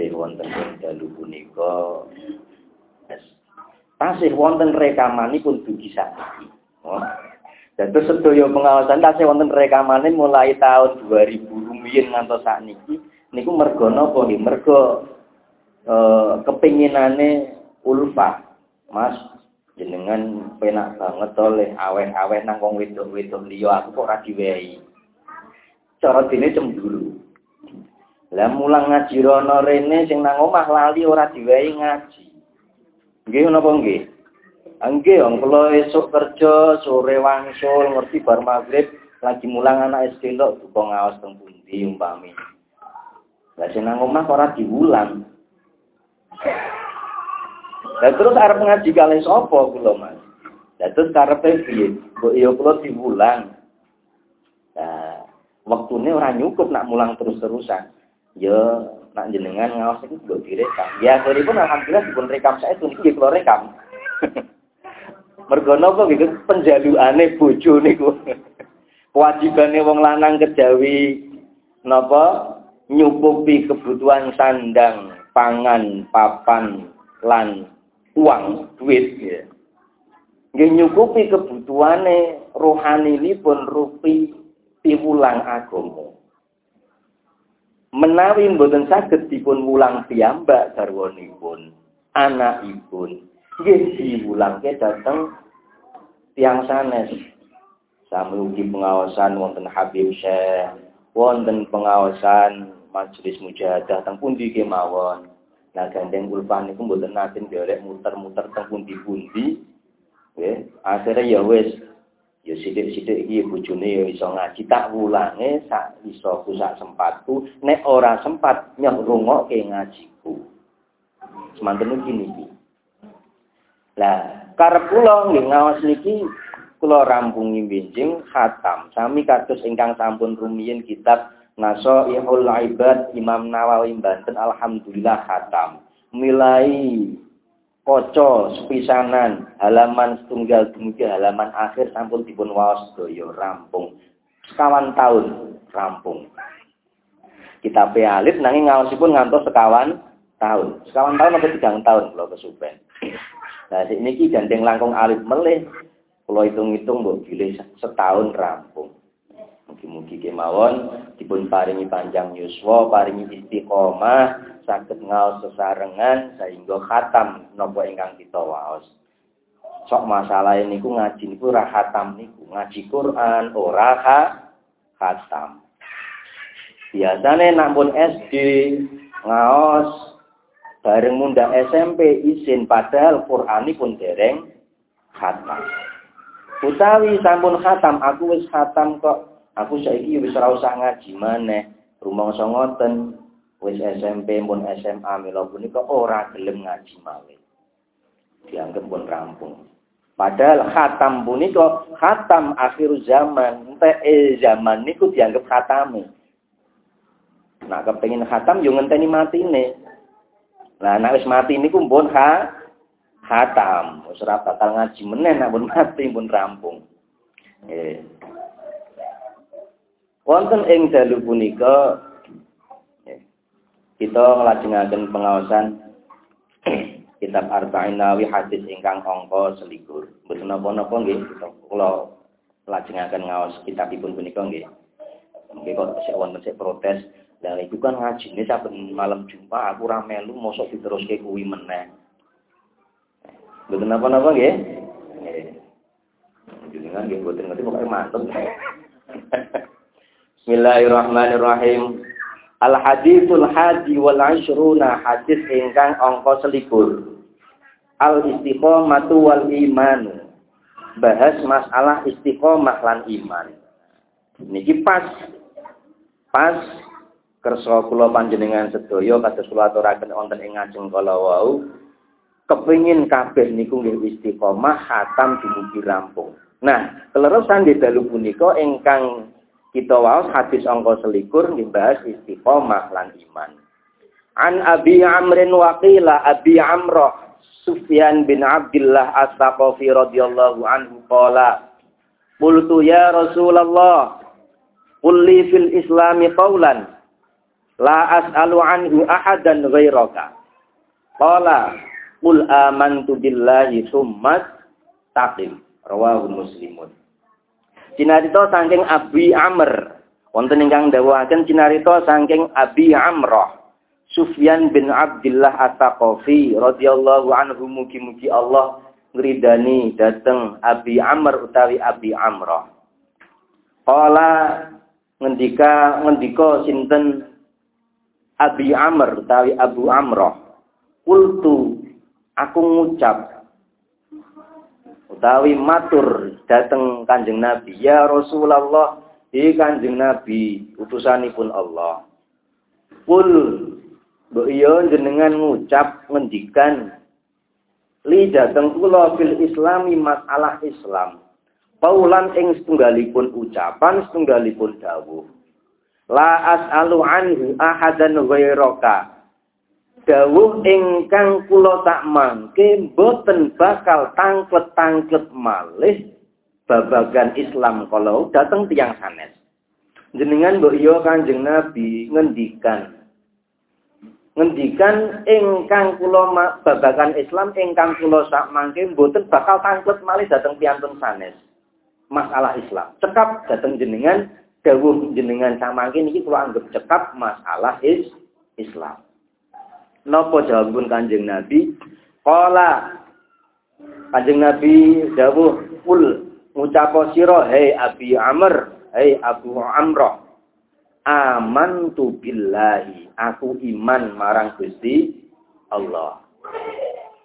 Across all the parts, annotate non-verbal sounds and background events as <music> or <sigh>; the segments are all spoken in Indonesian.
bilih wonten ing dalu punika tasih wonten rekamanipun dugi sakniki. Oh. Dados sedaya pengawasan tasih wonten rekamane mulai tahun 2000 rumiyin ngantos sakniki niku mergo napa nggih? Mergo eh kepinginane ulfa. Mas jenengan penak banget oleh aweh-aweh nang wong wedok-wedok liya aku kok ora diwehi. Cara dene cemburu. Lah mulang ngaji rono rene sing nang omah lali ora diwehi ngaji. Nggih napa nggih? Nggih, wong kula esuk kerja sore wangsul ngerti bar magrib lagi mulang anak lho buka ngaos teng pundi umpami. Lah sing nang omah ora diulang. Lah terus arep ngaji kalih sapa kula Mas? Lah terus karepe piye? Mbok ya kula diulang. Nah, waktune ora nyukup nak mulang terus-terusan. Ya nak jenengan ngaos iki mbok direkam. Ya pun alhamdulillah dipun rekam saya tuh niki kula rekam. <laughs> Mergo napa gitu penjalukane bojo niku. <laughs> Kewajibane wong lanang kejawi napa nyukupi kebutuhan sandang, pangan, papan, lan uang, duit ya. Nggih nyukupi kebutuhane rohanipun rupi piwulang agama. Menawi mboten saged dipun wulang piyambak garwanipun, anakipun, nggih diwulangke dhateng tiang sanes. Sami ugi pengawasan wonten Habib Syekh, wonten pengawasan majelis mujahadah teng pundi kemawon. Nah gandeng ulpan niku mboten nate nderek muter-muter teng pundi-pundi. Nggih, akhire ya wis ya sithik-sithik iki bojone ya iso ngaji tak wulange sak isoku sak sempatku nek ora sempat nyoh rungokke ngajiku. Semanten iki. Lah, karep kula nggih ngaos niki kula rampungi benjing khatam sami kados ingkang sampun rumiyin kitab Nasoihul Ibad Imam Nawawi Banten Alhamdulillah khatam mulai kaca sepisanan halaman setunggal dumugi halaman akhir sampun dipun waos sedaya rampung. Sekawan tahun rampung. Kita alit nanging ngaosipun ngantos sekawan tahun sekawan tahun atau tiga tahun kalau kesupen. Nah ini gandeng langkung alit melih. Kalau hitung-hitung mbok pilih setahun rampung. Mugi-mugi kemawon dipun paringi panjang yuswa, paringi istiqomah, saged ngaos sesarengan sehingga khatam napa ingkang kita waos. Sok masalah niku ngaji niku ora khatam niku, ngaji Quran ora ha khatam. Biasane nampun SD ngaos bareng munda SMP izin padahal Quranipun dereng khatam. Utawi sampun khatam, aku wis khatam kok. Aku saiki wis ora usah ngaji maneh. Rumangsa ngoten. wis SMP pun SMA mila punika ora gelem ngaji malih. Dianggap pun rampung. Padahal khatam punika khatam akhir zaman, entek zaman niku dianggap khatame. Nah, kepengin khatam yo ngenteni matine. Lah nek wis mati niku pun ha khatam. Wis ora bakal ngaji meneh nek pun mati pun rampung. Eh. Wonten ing dalu punika kita nglajengaken pengawasan <clears throat> kitab Arba'in Nawawi hadis ingkang angka selikur. Mboten napa-napa nggih, kula lajengaken ngaos kitabipun punika nggih. Nggih kok sik wonten sik protes, lah itu kan ngajine saben malam Jumat aku ora melu mosok diteruske kuwi meneh. Mboten napa-napa nggih. Nggih. Jenengan nggih mboten ngerti pokoke mantep. <laughs> Bismillahirrahmanirrahim. Al hadithul hadi wal ashruna hadis ingkang angka selikur. Al istiqomatu wal iman. Bahas masalah istiqomah lan iman. Niki pas pas kersa kula panjenengan sedaya kados kula aturaken wonten ing ngajeng kala wau kepingin kabeh niku nggih istiqomah hatam dumugi rampung. Nah, keleresan di dalu punika ingkang kita waos hadis angka selikur dibahas istiqomah lan iman. An Abi Amrin waqila Abi Amrah Sufyan bin Abdullah As-Saqafi radhiyallahu anhu qala Qultu ya Rasulullah Qul li fil Islami qawlan la as'alu anhu ahadan ghairaka Qala Qul amantu billahi summa taqim. Rawahu Muslimun Cinarito saking Abi Amr. Wonten ingkang dawuhaken cinarito saking Abi Amrah. Sufyan bin Abdullah At-Taqafi radhiyallahu anhu mugi-mugi Allah ngridani dateng Abi Amr utawi Abi Amrah. Kala ngendika ngendika sinten Abi Amr utawi Abu Amrah. Kultu aku ngucap utawi matur dateng Kanjeng Nabi, "Ya Rasulullah, hi Kanjeng Nabi, utusanipun Allah." Kul mbok iya jenengan ngucap ngendikan li dateng kula fil islami masalah Islam. Paulan ing setunggalipun ucapan, setunggalipun dawuh. La as'alu anhu ahadan ghairaka dawuh ingkang kula tak mangke boten bakal tangklet-tangklet malih babagan Islam kalau dateng tiang sanes. Jenengan mbok iya Kanjeng Nabi ngendikan ngendikan ingkang kula babagan Islam ingkang kula sak mangke boten bakal tangklet malih dateng piantun sanes. Masalah Islam. Cekap dateng jenengan dawuh jenengan sak mangke niki kula anggap cekap masalah is Islam. Napa jawabun Kanjeng Nabi? Qala Kanjeng Nabi dawuh kul ngucapo sira hei Abi Amr, hei Abu Amrah. Amantu billahi, aku iman marang Gusti Allah.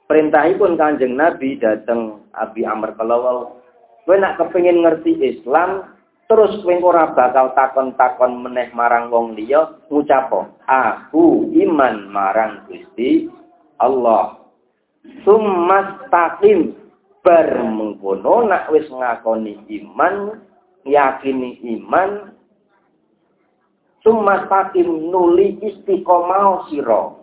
Perintahipun Kanjeng Nabi dateng Abi Amr kalau kowe nak kepengin ngerti Islam, Terus kowe ora bakal takon-takon meneh marang wong liya ngucapo, aku iman marang Gusti Allah. Sumastaqim bar mengkono nak wis ngakoni iman, yakini iman, sumastaqim nuli istiqomah sira.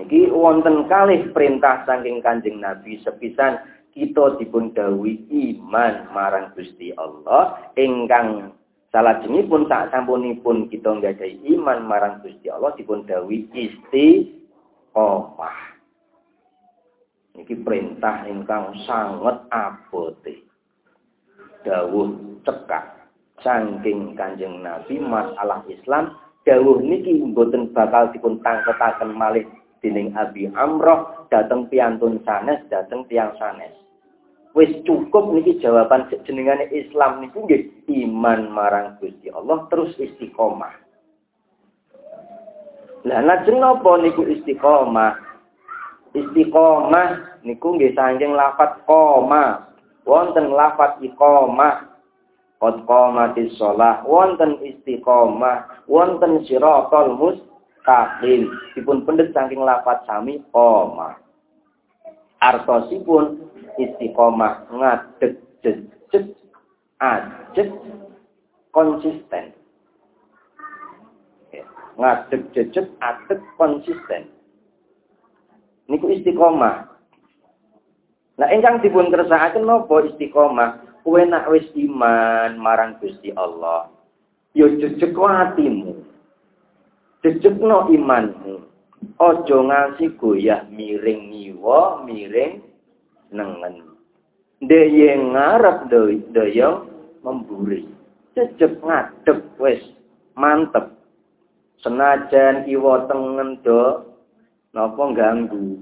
Niki wonten kalih perintah saking Kanjeng Nabi sepisan kita dipun iman marang Gusti Allah ingkang salajengipun sak sampunipun kita nggadahi iman marang Gusti Allah dipun dawuhi istiqomah. Niki perintah ingkang sangat abote. Dawuh cekak saking Kanjeng Nabi masalah Islam dawuh niki mboten bakal dipun tangketaken malih dening Abi Amroh dateng piantun sanes dateng tiang sanes wis cukup niki jawaban jenengane Islam niku nggih iman marang Gusti Allah terus istiqomah. Lah lajeng napa niku istiqomah? Istiqomah niku nggih saking lafat koma. Wonten lafat iqomah. qad qamatis shalah wonten istiqomah wonten siratal mustaqim dipun pendet saking lafat sami qoma artosipun istiqomah ngadeg jejeg ajeg konsisten ngadeg jejeg adeg konsisten niku istiqomah Nah, ingkang dipun kersakaken napa istiqomah? Kowe nak wis iman marang Gusti Allah, yo jejeg atimu. Jejegno imanmu. Aja ngasi goyah miring ngiwa, miring nengen. Deye ngarep daya memburi. Jejeg ngadep wis mantep. Senajan iwa tengen do napa ganggu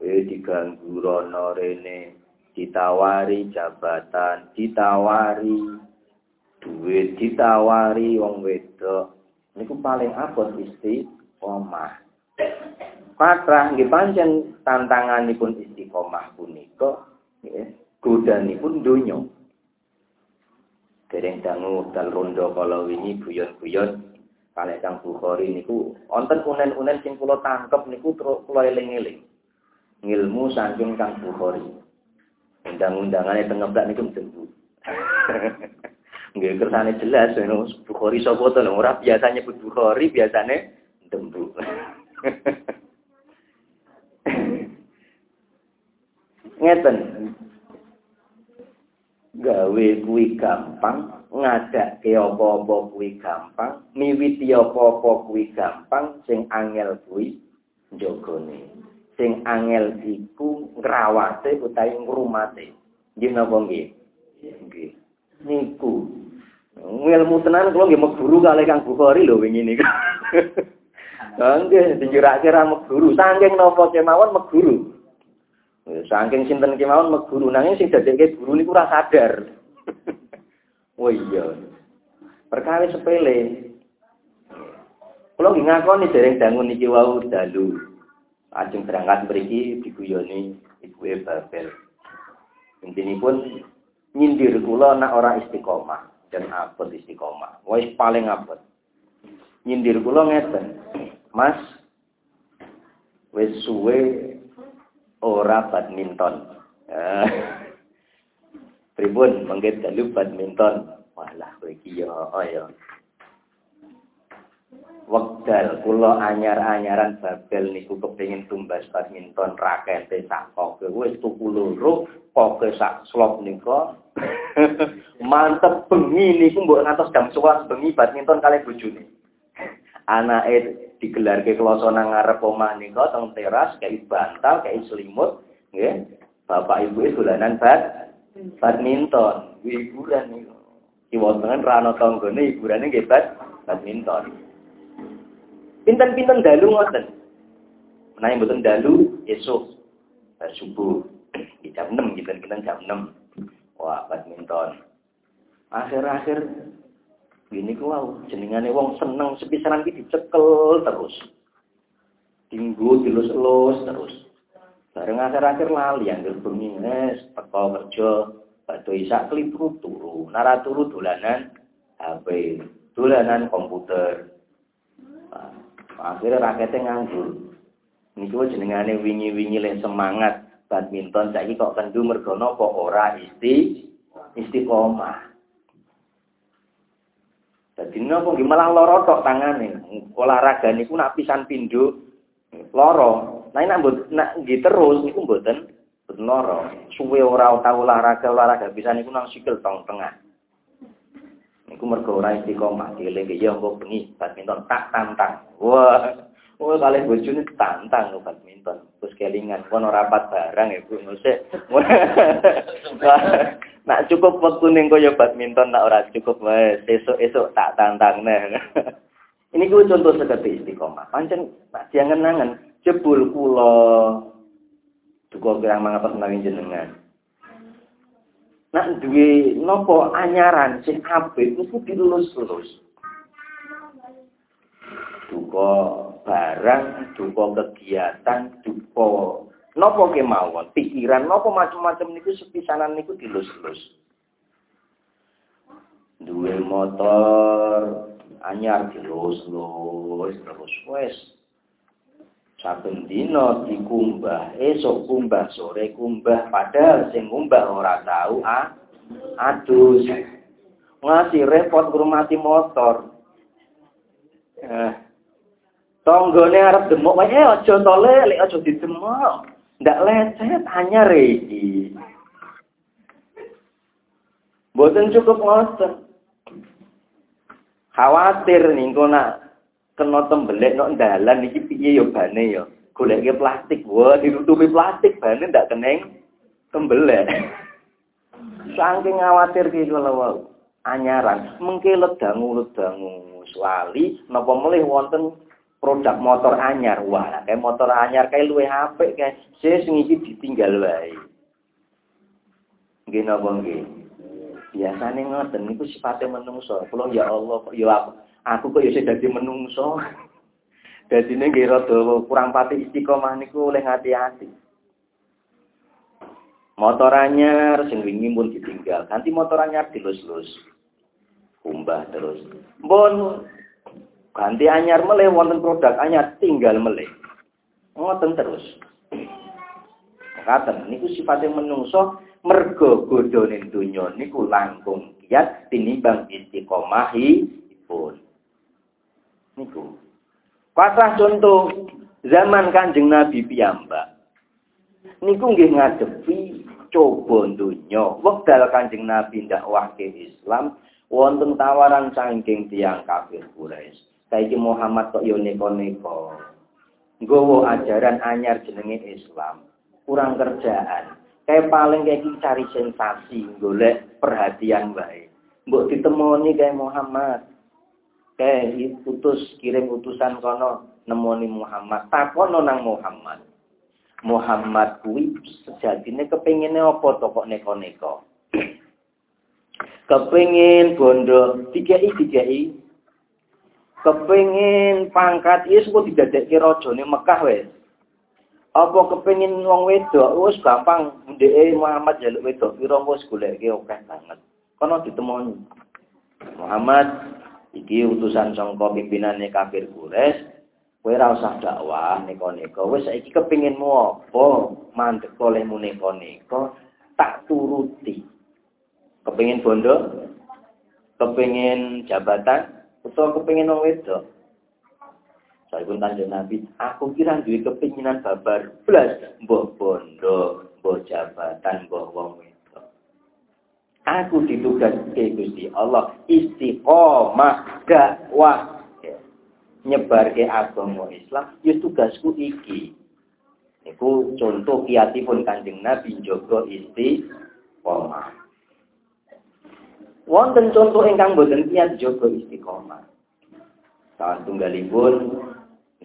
eh diganggu rono rene ditawari jabatan ditawari duit ditawari wong wedok niku paling abot istiqomah Patrah nggih pancen tantanganipun istiqomah punika nggih godanipun donya dereng dangu dal rondo kala wingi guyon-guyon kalih Kang Bukhari niku wonten unen-unen sing kula tangkep niku kula eling-eling ngilmu saking Kang Bukhari. Undang-undangane tengeblak niku mdengu. <laughs> Nggih kersane jelas ngono Bukhari sapa to ora biasa nyebut Bukhari biasane dembu. <laughs> Ngeten. Gawe kuwi gampang, ngadake apa-apa kuwi gampang, miwiti apa-apa kuwi gampang, sing angel kuwi njogone sing angel iku ngrawate utawi ngrumate. Nggih napa nggih? Nggih. Niku. Ilmu tenan kula nggih meguru kali Kang Bukhari lho wingi niku. <laughs> Nggih, dijurake ra meguru, saking napa kemawon meguru. Saking sinten kemawon meguru, nanging sing dadekke guru niku ora sadar. <laughs> oh iya. Perkara sepele. Kula nggih ngakoni dereng dangun niki wau dalu. Ajeng berangkat mriki diguyoni ibu e Babel. pun nyindir kula nak ora istiqomah dan abot istiqomah. Wis paling abot. Nyindir kula ngeten. Mas wis suwe ora badminton. <laughs> Pripun mengke dalu badminton. Walah kowe iki ya oh ya. Wekdal kula anyar-anyaran Babel niku kepengin tumbas badminton rakete sak poke wis tuku loro poke sak slop nika. <laughs> Mantep bengi niku mbok ngantos jam 11 bengi badminton kali bojone. <laughs> Anake digelarke kloso nang ngarep omah nika teng teras kayak bantal kayak selimut nggih bapak ibu itu dolanan bad badminton hiburan niku kiwonten rano tanggane hiburane nggih badminton Pinten-pinten dalu ngoten. Menawi mboten dalu esuk subuh jam 6 pinten-pinten jam 6. Wah, badminton. Akhir-akhir gini ku wow, jenengane wong seneng sepisanan iki dicekel terus. Tinggu dilus-elus terus. Bareng akhir-akhir lali yang bengi nes teko kerja batu isak kelipru turu. Nara turu dolanan HP, dolanan komputer. Nah, Akhirnya rakyatnya nganggur. Niku jenengane wingi-wingi le semangat badminton saiki kok kendu mergo napa ora isti istiqomah. Napa nggih malah lara tok tangane. Olahraga niku nak pisan pindho lara. Nah nek nak nggih terus niku mboten mboten lara. Suwe ora tau olahraga olahraga pisan niku nang sikil tong tengah. Iku mergo ora istiqomah dieling ya engko bengi badminton tak tantang. Wah, Oh, kalian bojone tantang lo badminton. Terus kelingan kon ora rapat barang ya, Bu. Ngusik. <laughs> Nak cukup waktu ning koyo badminton nak ora cukup wes esuk-esuk tak tantang nah. <laughs> Ini gue contoh seperti istiqomah. Pancen nak jangan nangan jebul kula duka kirang mangatos menawi jenengan. Nak duwe nopo anyaran sing apik iku dilulus-lulus. Duka barang, duka kegiatan, duka. Nopo kemauan, pikiran nopo macam-macam niku sepisanan niku dilus-lus. duwe motor anyar dilus-lus terus wes. Saben dina dikumbah esok kumbah sore kumbah padahal sing kumbah ora tahu ah adus. Ngasih repot ngurmati motor. Eh tonggone arep demok wae aja tole lek aja didemok ndak lecet anyar iki Boten cukup ngoten. Khawatir niku nak kena tembelek nok dalan iki piye yo bane yo. Goleke plastik, wah ditutupi plastik bane ndak keneng tembelek. <laughs> Saking khawatir ki kula wau. Anyaran mengke ledangu-ledangu suali napa melih wonten produk motor anyar. Wah, kayak motor anyar kayak luwe apik kae. Sing iki ditinggal wae. Nggih napa nggih? biasanya ngoten niku sifatnya menungso. Kula ya Allah kok ya aku, aku kok ya dadi menungso. <laughs> Dadine nggih rada kurang pati istiqomah niku oleh hati-hati. Motor anyar sing wingi pun ditinggal. Nanti motor anyar dilus-lus. Kumbah terus. Mbon ganti anyar meleh wonten produk anyar tinggal meleh. Ngoten terus. Ngaten niku sifatnya menungso mergo godhone donya niku langkung kiyat tinimbang istiqomahi-pun. Niku. Pasah contoh zaman Kanjeng Nabi piyambak. Niku nggih ngadepi coba donya. Wekdal Kanjeng Nabi dakwah ke Islam wonten tawaran saking tiang kafir Quraisy. Saiki Muhammad kok yo neko-neko. Nggawa ajaran anyar jenenge Islam. Kurang kerjaan Kayak paling kayak cari sensasi, golek perhatian baik. Mbok ditemoni kayak Muhammad. Kayak utus kirim utusan kono nemoni Muhammad. Takono nang Muhammad. Muhammad kuwi sejatine kepengine apa to kok neko-neko. <clears throat> Kepengin bondo dikei dikei. Kepengin pangkat Yesus kok didadekke rajane Mekah wes. Apa kepengin wong wedok wis gampang ndeke Muhammad jaluk wedok pira wis goleke akeh banget. Kono ditemoni. Muhammad iki utusan sangka pimpinane kafir Quraisy. Kowe ora usah dakwah neko-neko. Wis saiki kepinginmu apa? Mandek olehmu neko-neko tak turuti. Kepingin bondo? Kepingin jabatan? Utawa kepingin wong wedok? Saya pun tanya Nabi, aku kira duwe kepinginan babar blas, mbok bondo, mbok jabatan, mbok wong wedok. Aku ditugas ke Gusti Allah istiqomah dakwah ya. nyebar ke agama Islam, ya tugasku iki. Iku contoh kiatipun Kanjeng Nabi njaga istiqomah. Wonten contoh ingkang boten kiat jaga istiqomah. Salah tunggalipun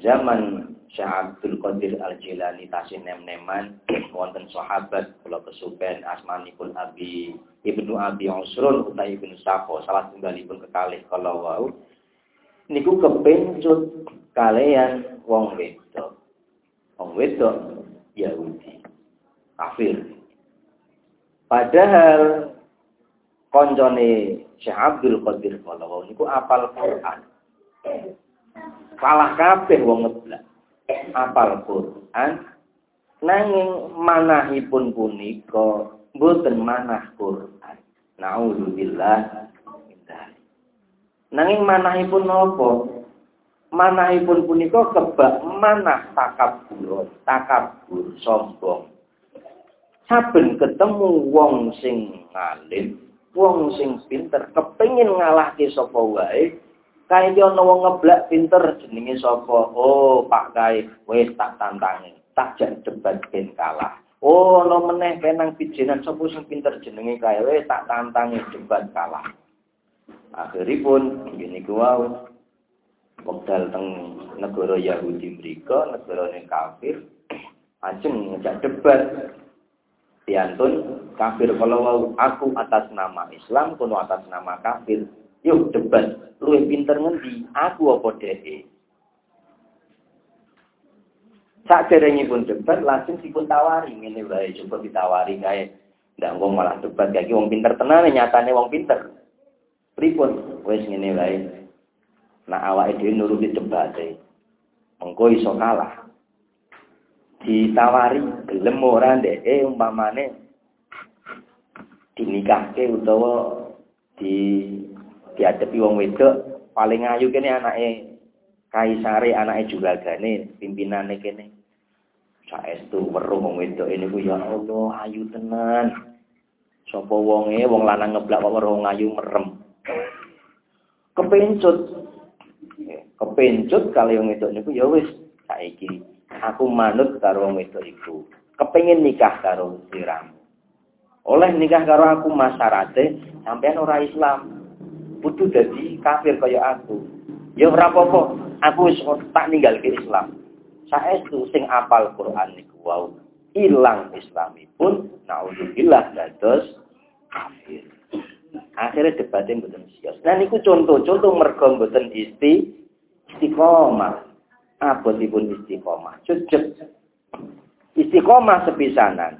zaman Syekh Abdul Qadir Al-Jilani tasih nem-neman wonten sahabat kula kesupen asmanipun Abi Ibnu Abi Usrun utawi Ibnu Safo salah tunggalipun kekalih kala wau. Niku kepencut kalian wong wedok. Wong wedok Yahudi kafir. Padahal koncone Syekh Abdul Qadir kala wau niku apal Quran Kalah kabeh wong ngeblak. Apal Quran nanging manahipun punika mboten manah Quran. Nauzubillah Nanging manahipun napa? Manahipun punika kebak manah takabur, takabur sombong. Saben ketemu wong sing ngalim, wong sing pinter kepengin ngalahke sapa wae, Kae ana wong ngeblak pinter jenenge sapa? Oh, Pak Kae, wis tak tantangi. Tak jak debat ben kalah. Oh, ana meneh kenang pijenan sapa sing pinter jenenge kae wis tak tantangi debat kalah. Akhiripun ngene ku wau wekdal teng negara Yahudi mriku, negara kafir, ajeng ngejak debat. Diantun kafir kalau aku atas nama Islam, kuno atas nama kafir. Yuk debat, luwih pinter ngendi? Aku apa dhewe? Sak pun debat langsung dipun tawari ngene wae coba ditawari kae ndak wong malah debat kaki wong pinter tenan nyatane wong pinter. Pripun wis ngene wae. Nak awake dhewe nuruti debate. Mengko iso kalah. Ditawari gelem ora ndek eh umpamane dinikahke utawa di diadepi wong wedok paling ayu kene anake kaisare anake juragane pimpinane kene. Saestu weruh wong wedok ini ku ya Allah ayu tenan. Sapa wonge wong lanang ngeblak kok weruh ayu merem. Kepencut. Kepencut kali wong wedok niku ya wis saiki aku manut karo wong wedok iku. Kepengin nikah karo siramu oleh nikah karo aku masyarate sampean ora Islam. Kudu dadi kafir kaya aku. Ya ora apa-apa. Aku wis tak ninggalke Islam. Saestu sing apal Quran niku wau ilang islamipun naudzubillah dados kafir. Akhirnya debatnya mboten sios. Nah niku contoh-contoh mergo mboten isti istiqomah. Apa dipun istiqomah? Jejeg. Istiqomah sepisanan.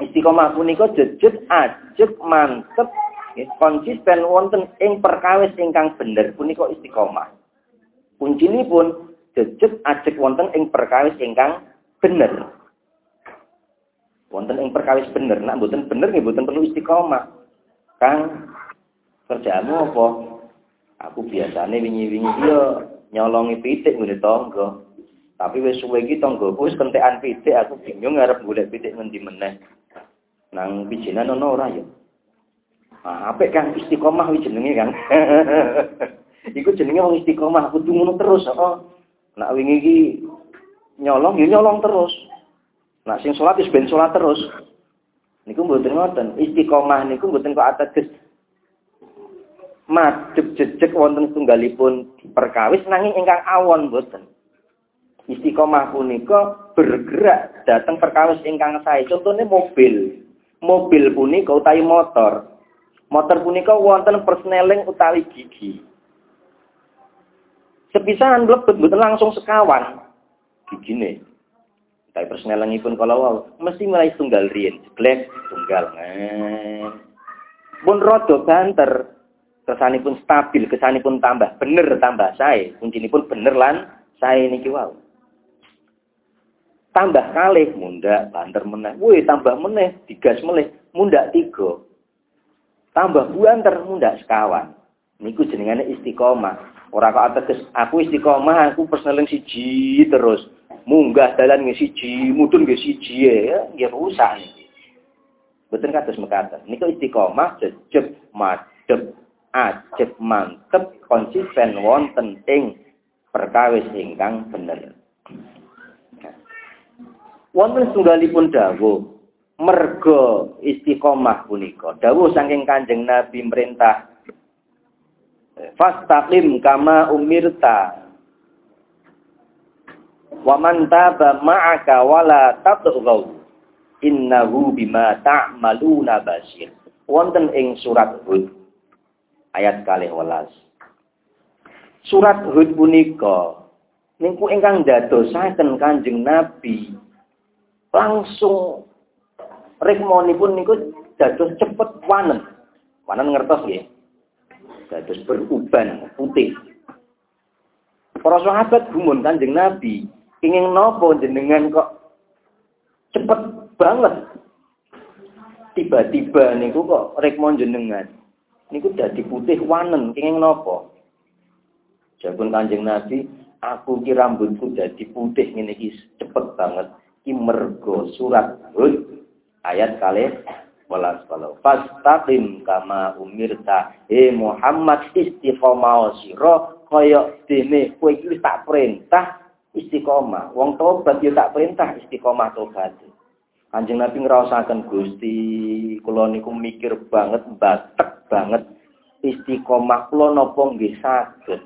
Istiqomah punika jejeg ajeg mantep konsisten wonten ing perkawis ingkang bener punika istiqomah. Kuncinipun jejeg ajeg wonten ing perkawis ingkang bener. Wonten ing perkawis bener, nak mboten bener nggih mboten perlu istiqomah. Kang kerjaanmu apa? Aku biasanya wingi-wingi dia nyolongi pitik ngene tangga. Tapi wis suwe iki tanggaku wis kentekan pitik, aku bingung ngarep golek pitik ngendi meneh. Nang bijinan ono ora ya? Ah, apik kan istiqomah kuwi jenenge kan. <laughs> Iku jenenge wong istiqomah, aku ngono terus, oh. Nak wingi iki nyolong ya nyolong terus. Nak sing salat wis ben salat terus. Niku mboten ngoten. Istiqomah niku mboten kok ateges madhep jejeg wonten tunggalipun perkawis nanging ingkang awon mboten. Istiqomah punika bergerak datang perkawis ingkang sae. Contohnya mobil. Mobil punika utawi motor. Motor punika wonten persneling utawi gigi. Sepisahan mlebet mboten langsung sekawan gigine. Tapi persnelengipun kalau wow, mesti mulai tunggal riyen, jeglek tunggal. Eh. Pun rodo banter, kesanipun stabil, kesanipun tambah bener tambah saya, kuncinipun bener lan saya niki wow. Tambah kalih munda banter meneh. Woi tambah meneh digas meneh munda tiga. Tambah buanter munda sekawan. Niku jenengane istiqomah. Ora kok ateges aku istiqomah aku personeling siji terus. Munggah dalan nggih siji, mudun nggih siji ya, nggih rusak niki. Boten kados mekaten. Niku istiqomah jejeg madhep ajeb mantep konsisten wonten ing perkawis ingkang bener. Wonten setunggalipun dawuh mergo istiqomah punika. Dawuh saking Kanjeng Nabi merintah Fastaqim kama umirta wa man taba ma'aka wala tatghaw innahu bima ta'maluna basir. Wonten ing surat Hud ayat kali welas. Surat Hud punika niku ingkang dadosaken Kanjeng Nabi langsung pun niku dados cepet wanen. Wanen ngertos nggih. Dados beruban putih. Para sahabat gumun Kanjeng Nabi, ingin nopo jenengan kok cepet banget. Tiba-tiba niku kok rekmon jenengan niku dadi putih wanen kenging napa? Jabun Kanjeng Nabi aku ki rambutku dadi putih ngene iki cepet banget. Ki mergo surat Hud ayat kalih welas kalau fastaqim kama umirta he Muhammad istiqomah sira kaya dene kowe iki tak perintah istiqomah. Wong tobat yo tak perintah istiqomah tobat Kanjeng Nabi ngrasakaken Gusti, kula niku mikir banget, batek banget istiqomah kula napa nggih saged.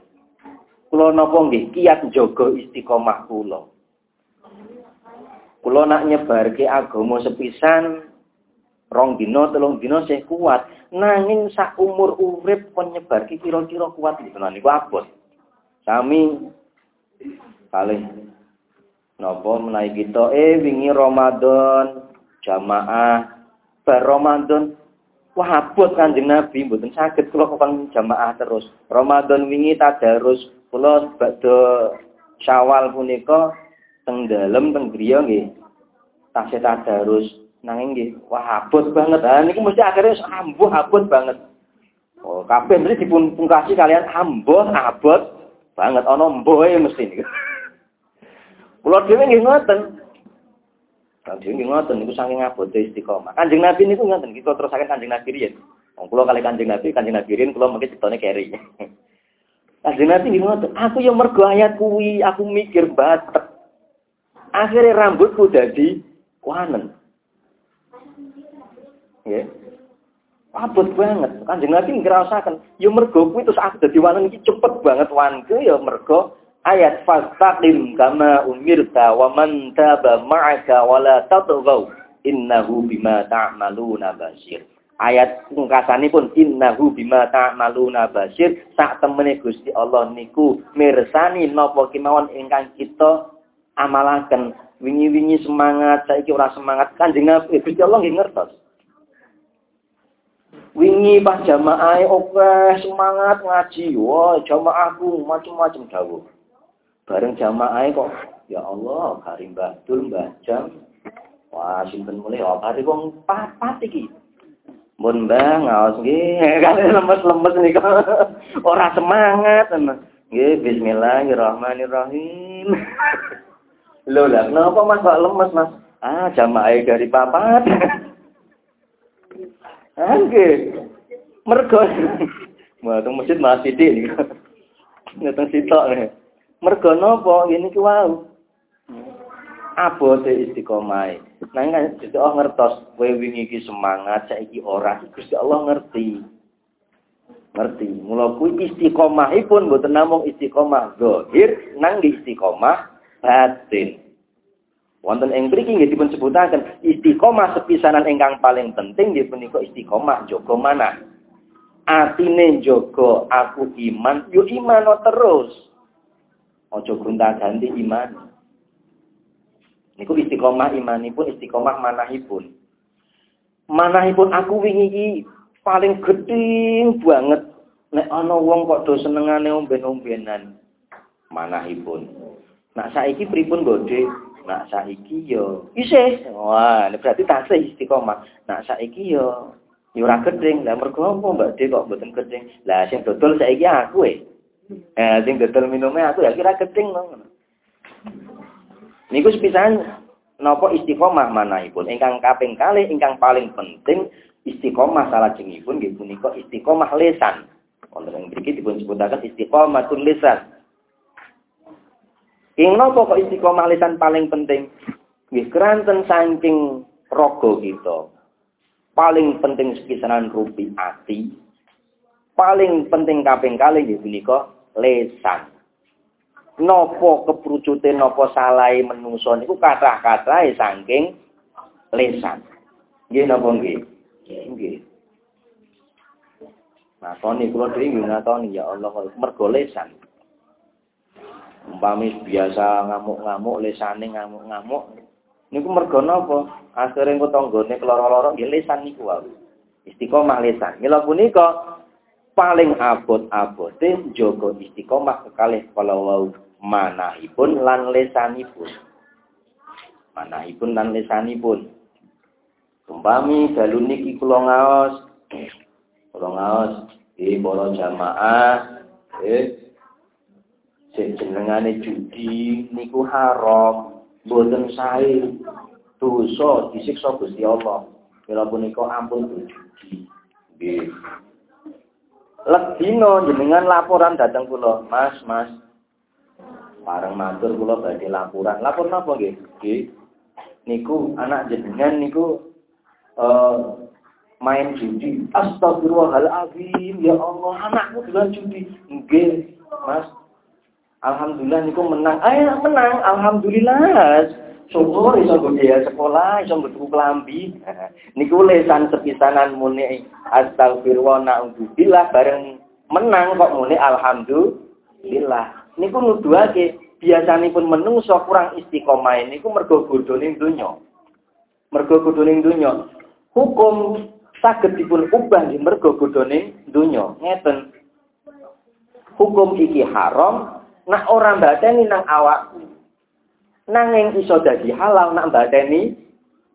Kula napa nggih kiat jaga istiqomah kula. Kula nak nyebarke agama sepisan rong dina telung dina sih kuat, nanging sak umur urip kon nyebarke kira-kira kuat gitu niku abot. Sami kalih Napa menawi kita eh wingi Ramadan jamaah bar Ramadan Wah, abot Kanjeng Nabi mboten saged kula jamaah terus. Ramadan wingi tadarus kula badhe Syawal punika teng dalem teng griya nggih. Tasih tadarus nanging nggih wah banget. Ah niku mesti akhirnya ambuh abot banget. Oh, kabeh mesti dipun pungkasi kalian ambuh abot banget ana mboe mesti niku. <laughs> Kula dhewe nggih ngoten. Kang dhewe nggih ngoten niku saking abote istiqomah. Kanjeng Nabi niku ngoten, kita terusaken Kanjeng Nabi riyen. Wong kula kali Kanjeng Nabi, Kanjeng Nabi riyen kula mengki ciptane keri. <laughs> Kanjeng Nabi nggih ngoten, aku yang mergo ayat kuwi, aku mikir batek. Akhirnya rambutku jadi wanen. Ya. Abot banget. Kanjeng Nabi ngrasaken, ya mergo kuwi terus aku dadi wanen iki cepet banget wanke ya mergo ayat fastaqim kama umirta wa man taba ma'aka wa la tatghaw innahu bima ta'maluna basir. Ayat pungkasanipun innahu bima ta'maluna basir sak temene Gusti Allah niku mirsani napa kemawon ingkang kita amalaken wingi-wingi semangat saiki ora semangat Kanjeng Nabi Gusti Allah nggih ngertos. Wingi pas jamaah oke semangat ngaji, wah jamaahku macam-macam dawuh. Bareng jamaah kok ya Allah, kari Mbah Dul, Mbah Jam. Wah, sinten mulai oh kari wong papat iki. Mun Mbah ngaos nggih, <laughs> kali lemes-lemes niku. <laughs> Ora semangat tenan. Nggih, bismillahirrahmanirrahim. <laughs> Lho lah, kenapa Mas kok lemes, Mas? Ah, jamaah dari papat. Ah, nggih. Mergo. Wah, masjid masih di. Ngeteng sitok nih. Mergo napa ngene iki wau. Abote istiqomah. Nang kan Gusti Allah ngertos kowe wingi iki semangat saiki ora Gusti Allah ngerti. Ngerti. Mula kuwi istiqomahipun mboten namung istiqomah zahir nang istiqomah batin. Wonten ing mriki nggih dipun sebutaken istiqomah sepisanan ingkang paling penting nggih punika istiqomah jaga mana. Atine jaga aku iman, yo iman terus. Ojo gonta ganti iman. Niku istiqomah imanipun, istiqomah manahipun. Manahipun aku wingi iki paling geding banget. Nek ana wong kok do senengane omben-ombenan. Manahipun. Nak saiki pripun Bode? Nak saiki yo isih. Wah, berarti tasih istiqomah. Nak saiki yo yo ora gedeng. Lah mergo apa Mbak kok mboten gedeng? Lah sing dodol saiki aku eh. Eh, sing dodol aku ya kira keting ngono. Niku sepisan napa istiqomah manahipun ingkang kaping kalih ingkang paling penting istiqomah salah jengipun nggih punika istiqomah lesan. Wonten ing mriki dipun sebutaken istiqomatul lisan. Ing napa kok istiqomah lisan paling penting? Nggih keranten saking raga kita. Paling penting sepisanan rupi ati. Paling penting kaping kalih nggih punika lesan. Nopo keprucute nopo salai menungso niku kathah-kathahe saking lesan. Nggih napa nggih? Nggih. Nah, toni kula dhewe ngatoni ya Allah mergo lesan. Umpami biasa ngamuk-ngamuk lesane ngamuk-ngamuk niku mergo napa? Akhire engko tanggane keloro-loro nggih lesan niku wae. Istiqomah lesan. Mila punika paling abot-abote jaga istiqomah kekalih kala wau manahipun lan lesanipun. Manahipun lan lesanipun. Umpami dalu niki kula ngaos, kula ngaos di para jamaah, eh sing jenengane judi niku haram, boten sae. Dosa disiksa Gusti Allah. Mila punika ampun judi. Nggih. Legino jenengan laporan datang kula, Mas, Mas. Bareng matur kula badhe laporan. Lapor napa nggih? Nggih. Niku anak jenengan niku uh, main judi. Astagfirullahaladzim. Ya Allah, anakku dolan judi. Nggih, Mas. Alhamdulillah niku menang. Ayo menang. Alhamdulillah. Syukur iso biaya sekolah, iso tuku klambi. <laughs> Niku lesan sepisanan muni astagfirullah naudzubillah bareng menang kok muni alhamdulillah. Niku nuduhake biasanipun menungso kurang istiqomah niku mergo bodhone donya. Mergo bodhone donya. Hukum saged dipun ubah mergo bodhone donya. Ngeten. Hukum iki haram nak ora mbateni nang awakku. Nanging iso dadi halal nak mbateni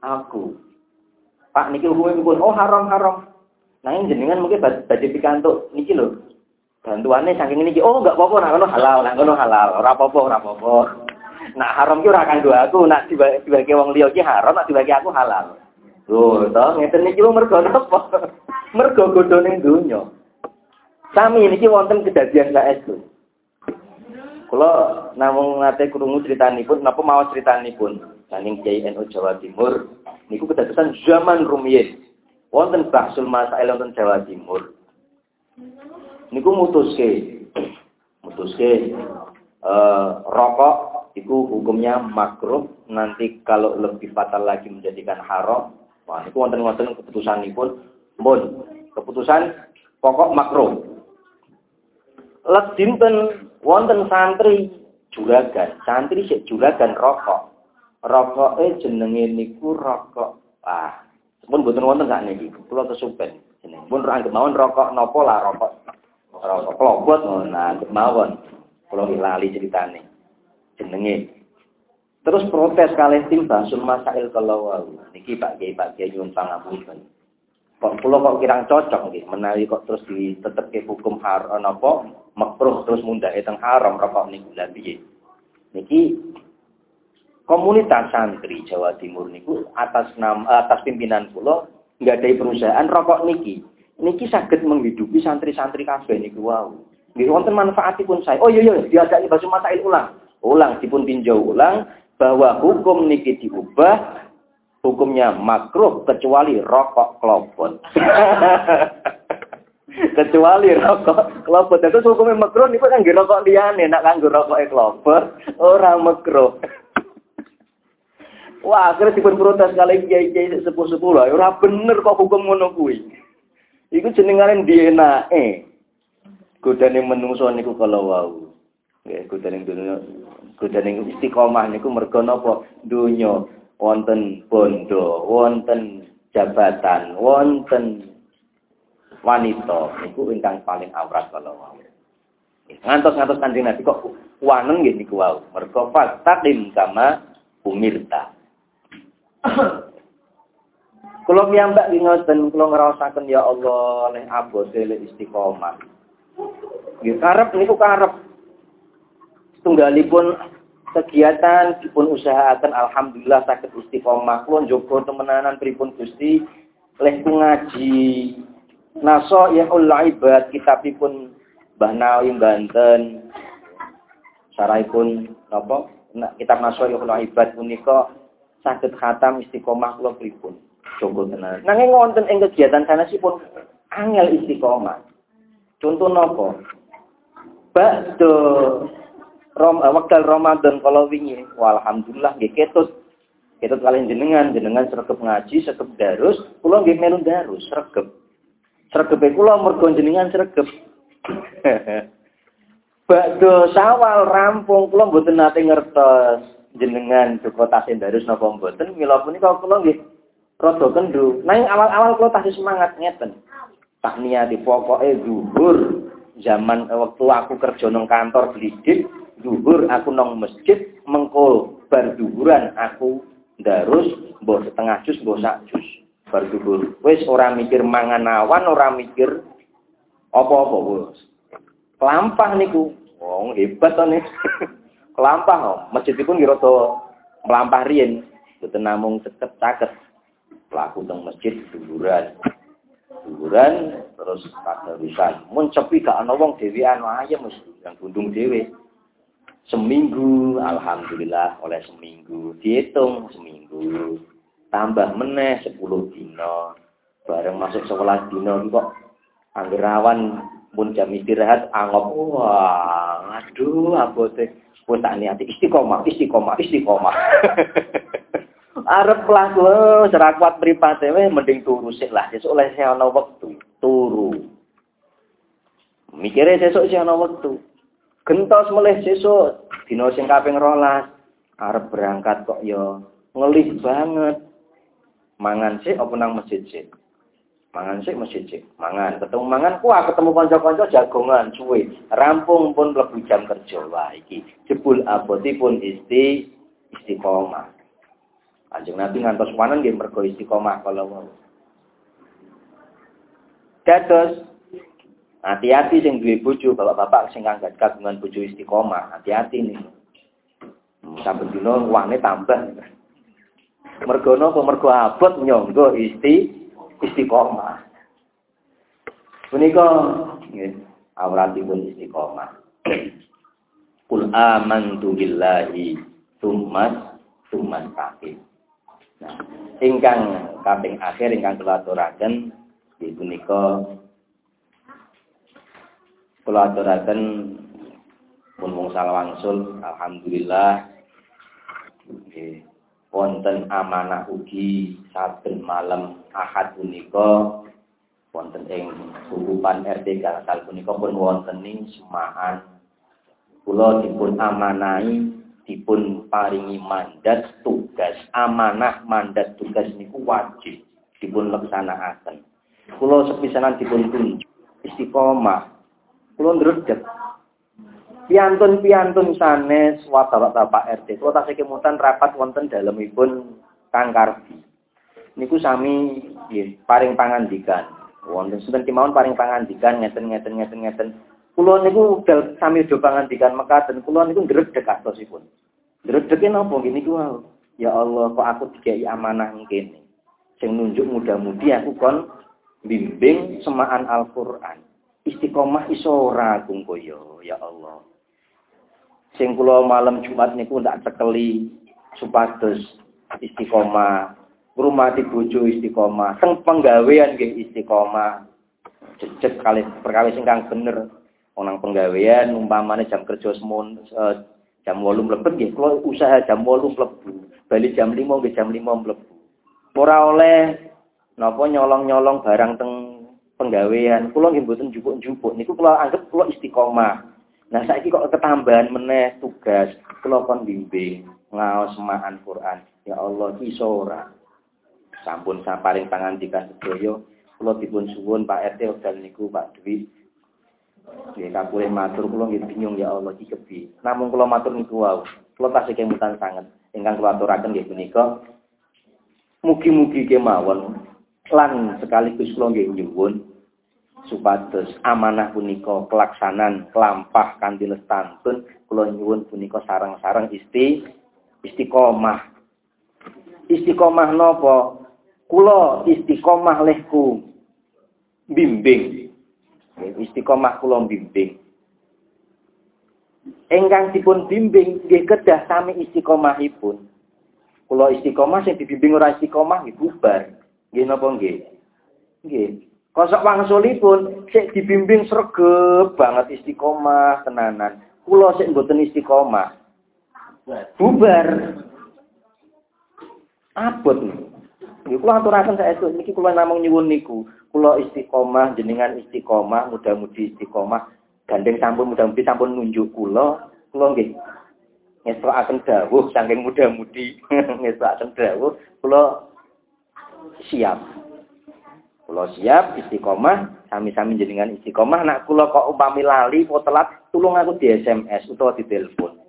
aku. Pak niki hukume pun oh haram haram. Nanging jenengan mungkin badhe pikantuk niki lho. Bantuannya saking niki oh enggak apa-apa nak ngono halal, nak ngono halal, ora apa-apa, ora. Nak haram ki ora kanggo aku, nak dibagi wong liya ki haram, nak dibagi aku halal. Lho, to ngeten niki mergo napa? Mergo godhone donya. Sami niki wonten kejadian saestu. Kula namung nate krungu critanipun, napa mau critanipun saking Kiai NU Jawa Timur niku kedadosan zaman rumiyin. Wonten bahsul masail wonten Jawa Timur. Niku mutuske. Mutuske eh, rokok itu hukumnya makruh nanti kalau lebih fatal lagi menjadikan haram. Wah itu wonten-wonten keputusan pun pun keputusan pokok makruh let dinten wonten santri juragan santri sik juragan rokok rokok eh jenenge niku rokok ah pun boten wonten sak niki kula kesupen jeneng pun anggap mawon rokok nopo lah rokok rokok klobot nah anggap mawon kula lali ceritane jenenge. Terus protes kalih tim Basul Masail kalau. Niki Pak Kiai Pak Kiai nyuwun pangapunten. Kok kula kok kirang cocok nggih menawi kok terus ditetepke hukum haram napa makruh terus mundahe teng haram rokok niku lha piye. Niki komunitas santri Jawa Timur niku atas nama atas pimpinan nggak ada perusahaan rokok niki. Niki saged menghidupi santri-santri kabeh niku wow. Nggih wonten manfaatipun saya. Oh iya iya diajaki Basul Masail ulang ulang dipun tinjau ulang bahwa hukum niki diubah hukumnya makruh kecuali rokok klopot. <laughs> kecuali rokok klopot. Itu hukumnya makruh niku kan rokok liyane nak kanggo rokok klopot orang makruh. <laughs> Wah, akhirnya dipun protes kali kiai-kiai sepuh-sepuh lah. Ora bener kok hukum ngono kuwi. Iku jenengane dienake. Godane menungso niku kalau wau. Nggih, kudaning dunya, kudaning istiqomah niku mergo napa? Dunya wonten bondo, wonten jabatan, wonten wanita niku ingkang paling awrat kalau wau. Ngantos-ngantos Kanjeng Nabi kok waneng nggih niku wau. Mergo fastaqim kama umirta. <coughs> Kula piyambak nggih ngoten, kula ngrasakaken ya Allah leh abote le istiqomah. Nggih karep niku karep tunggalipun kegiatan dipun usahakan alhamdulillah sakit istiqomah kula njogo temenanan pripun Gusti? Leh ngaji. Naso ya ibad kitabipun Mbah Nawawi Banten saraipun napa? Kitab naso ya ibad punika sakit khatam istiqomah kula pripun? Jogo tenan. Nanging wonten ing kegiatan sanesipun angel istiqomah contoh napa? Bakdo Rom, uh, wekdal Ramadan kalau wingi, walhamdulillah nggih ketut. Ketut kalian jenengan, jenengan sregep ngaji, sregep darus, kula nggih melu darus, sregep. Sregepe kula mergo jenengan sregep. <laughs> Bakdo sawal rampung kula mboten nate ngertos jenengan duka tasih darus napa mboten, mila punika kula nggih rada kendu. Nanging awal-awal kula tasih semangat ngeten. Tak niati pokoke zuhur zaman eh, waktu aku kerja nang kantor Blidik duhur aku nong masjid mengko bar duhuran aku darus mbok setengah jus mbok sak jus bar duhur. Wis ora mikir mangan awan ora mikir apa-apa bos. Kelampah niku. Wong hebat to nih <laughs> kelampah oh. masjid pun kira to melampah riyen. Boten namung ceket caket pelaku teng masjid duhuran. Duhuran terus tadarusan mun gak ana wong dhewean ayem mesti yang gundung dhewe Seminggu, alhamdulillah oleh seminggu. Dihitung seminggu. Tambah meneh 10 dino. Bareng masuk sekolah dino kok anggerawan pun jam istirahat anggap wah aduh abote wis tak niati istiqomah istiqomah istiqomah <laughs> arep kuat mripate weh mending turu sik lah sesuk oleh saya ana wektu turu mikire sesuk sih ana wektu Gentos melih sesuk dina sing kaping 12 arep berangkat kok ya ngelih banget. Mangan sik apa nang masjid sik. Mangan sik mesti cek. Mangan, ketemu mangan kuah, ketemu kanca-kanca jagongan suwe. Rampung pun mlebu jam kerja. Wah iki jebul abotipun isti istiqomah. Kanjeng Nabi ngantos panen nggih mergo istiqomah kalau mau. Dados hati-hati sing duwe bojo, bapak-bapak sing angkat kagungan bojo istiqomah, hati-hati nih. Hmm, saben dina tambah. Mergo napa mergo abot nyangga isti istiqomah. Punika nggih awratipun istiqomah. Kul amantu billahi tsumma tsumma taqim. Nah, ingkang kaping akhir ingkang kula aturaken punika kula aturaken mung salawangsul alhamdulillah. Nggih. Wonten amanah ugi saben malam Ahad punika. Wonten ing sukupan RT Gangsal punika pun wonten ing semaan kula dipun amanahi dipun paringi mandat tugas. Amanah mandat tugas niku wajib dipun laksanakaken kula sepisanan dipun tunjuk istiqomah kula ndredeg Piantun-piantun sanes bapak-bapak RT. Kula tasih kemutan rapat wonten dalemipun Kang Karbi. Niku sami nggih paring pangandikan. Wonten sinten kemawon paring pangandikan ngeten ngeten ngeten ngeten. Kula niku sami do pangandikan mekaten kula niku ndredeg kastosipun. Ndredege napa nggih niku Ya Allah kok aku dikai amanah ngene. Sing nunjuk mudah-mudi aku kon bimbing semaan Al-Qur'an. Istiqomah iso ora kungkoyo ya Allah. Sing kula malam Jumat niku ndak cekeli supados istiqomah. Rumah bojo istiqomah. Teng penggawean nggih istiqomah. Jejeg kali perkawis ingkang bener. Onang penggawean umpamane jam kerja semun uh, jam 8 mlebet nggih. Kula usaha jam 8 mlebu. Bali jam 5 nggih jam 5 mlebu. Ora oleh napa nyolong-nyolong barang teng penggawean kula nggih mboten jupuk-jupuk niku kula anggap kula istiqomah Nah saiki kok ketambahan meneh tugas kula kon bimbing ngaos semahan Quran. Ya Allah iso ora. Sampun saparing pangandikan sedaya kula dipun suwun Pak RT wekdal niku Pak Dwi. Nggih kapulih matur kula nggih bingung ya Allah iki kepi. Namung kula matur niku wau. Kula tasih kemutan sanget. Ingkang kula aturaken nggih punika mugi-mugi kemawon lan sekaligus kula nggih nyuwun supados amanah punika kelaksanan kelampah kanthi lestantun kula nyuwun punika sarang-sarang isti istiqomah. Istiqomah napa? Kula istiqomah lehku bimbing istiqomah kula bimbing ingkang dipun bimbing nggih kedah sami istiqomahipun kula istiqomah sing dibimbing ora istiqomah nggih bubar nggih napa nggih nggih Kosok wangsulipun sik dibimbing sregep banget istiqomah tenanan. Kula sik mboten istiqomah. Bubar. Abot. Niku kula aturaken saestu niki kula namung nyuwun niku. Kula istiqomah jenengan istiqomah, mudah-mudi istiqomah. Gandeng sampun mudah-mudi sampun nunjuk kula. Kula nggih ngesrokaken dawuh saking mudah-mudi <laughs> ngesrokaken dawuh kula siap. Kula siap istiqomah, sami-sami jenengan istiqomah. Nak kula kok umpami lali apa telat, tulung aku di SMS utawa di telepon.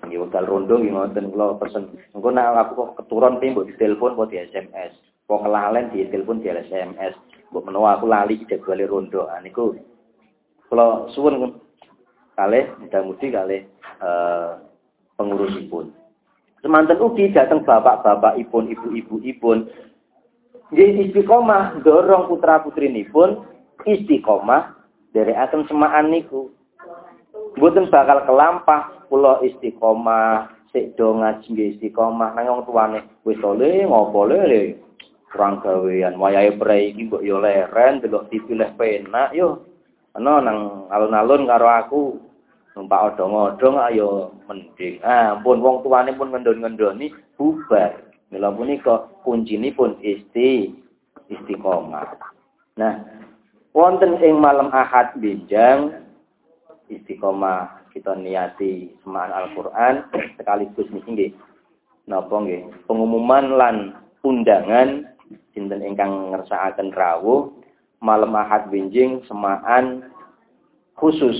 Nggih wekdal rondo nggih ngoten pesen. Engko nak aku kok keturun mbok di telepon apa di SMS. Kok kelalen di telepon di SMS. Mbok menawa aku lali jadwale rondo. Ah niku kula suwun kalih mudah-mudi kalih eh, pengurusipun. Semanten ugi dateng bapak-bapak ipun, ibu-ibu ipun Nggih istiqomah dorong putra pun istiqomah dari akan semaan niku. Mboten bakal kelampah kula istiqomah sik do ngaji istiqomah nang wong tuane wis le ngopo le kurang gawean wayahe prei iki mbok yo leren delok TV leh penak yo. Nang alun-alun karo aku numpak odong-odong ayo mending ah pun wong tuane pun ngendon-ngendoni bubar Mila punika pun isti istiqomah. Nah, wonten ing malam Ahad benjang istiqomah kita niati semaan Al-Qur'an <clears throat> sekaligus niki napa nggih pengumuman lan undangan sinten ingkang ngersakaken rawuh malam Ahad benjing semaan khusus.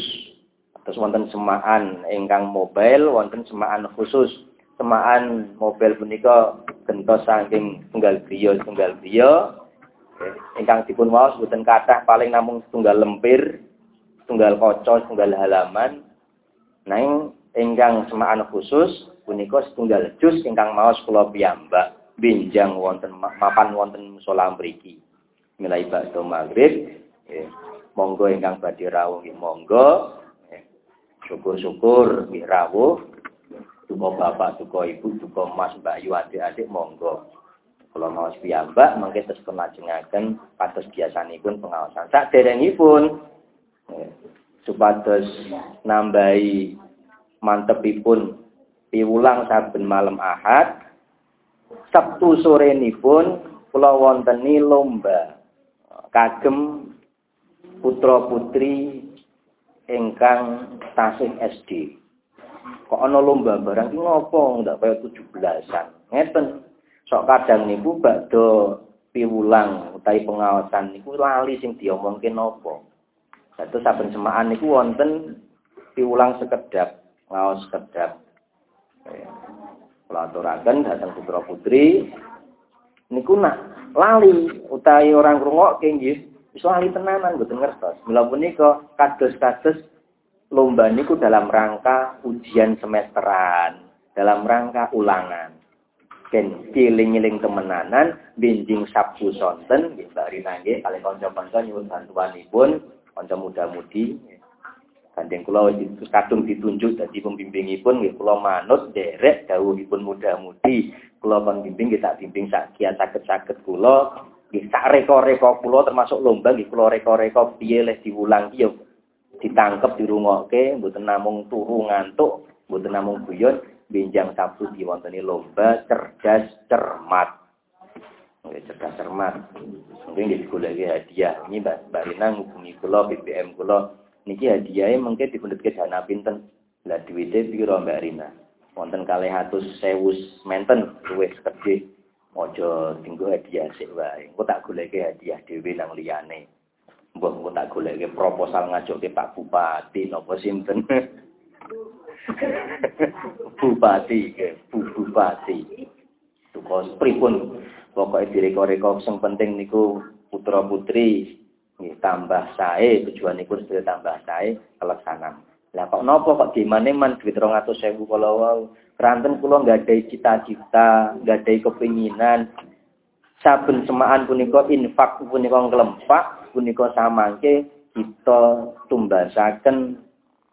Terus wonten semaan ingkang mobile, wonten semaan khusus. Semaan mobile punika gentos saking tunggal griya tunggal griya. Ingkang dipun waos boten kathah paling namung tunggal lempir, tunggal kaca, tunggal halaman. Nang ingkang semaan khusus punika setunggal jus ingkang maos kula piyambak benjang wonten mapan wonten musala mriki. Milai bakdo maghrib, monggo ingkang badhe rawuh monggo. Syukur-syukur nggih rawuh. Duka bapak, duka ibu, duka mas, mbak adik-adik monggo. Kalau mau piyambak mangke terus kelajengaken pados biasanipun pengawasan. Sak derengipun supados nambahi mantepipun piwulang saben malam Ahad Sabtu sore pun kula wonteni lomba kagem putra putri ingkang tasih SD. Kok ana lomba barang ki ngopo ndak kaya 17-an. Ngeten. Sok kadang niku bakdo piwulang utawi pengawasan niku lali sing diomongke napa. Dados saben semaan niku wonten piwulang sekedap, ngaos sekedap. Kula aturaken dhateng putra putri niku nak lali utawi orang ngrungokke nggih Wis ahli tenanan mboten ngertos. Mula punika kados-kados lomba niku dalam rangka ujian semesteran, dalam rangka ulangan. Ken kiling-iling temenanan benjing Sabtu sonten nggih Mbak Rina nggih kalih kanca-kanca nyuwun bantuanipun kanca muda-mudi Gandeng kula kadung ditunjuk dadi pembimbingipun nggih kula manut derek dawuhipun muda-mudi. Kula pembimbing tak bimbing sak kiat saged-saged kula Nggih sak reka-reka kula termasuk lomba nggih kula reka-reka piye le diwulang ki ditangkep dirungokke mboten namung turu ngantuk, mboten namung guyon, benjang Sabtu diwonteni lomba cerdas cermat. Nggih cerdas cermat. Mungkin nggih digoleki hadiah. Ini Mbak, Mbak Rina ngubungi kula BBM kula niki hadiahnya mungkin dipundhutke dana pinten. Lah duwite pira Mbak Rina? Wonten kalih atus sewu menten luwih sekedhik Ojo tinggu hadiah sik wae. Engko tak goleke hadiah dhewe nang liyane. Mbah engko tak goleke proposal ngajokke Pak Bupati napa sinten. <laughs> Bupati ke, Bu Bupati. Tukos pripun pokoke direko-reko sing penting niku putra putri nggih tambah sae tujuanipun sedaya tambah sae keleksanan. Lah kok napa kok dimane man duit 200.000 kala wau Ranten kula nggadahi cita-cita, nggadahi kepinginan. Saben semaan punika infak punika nglempak, punika samangke kita tumbasaken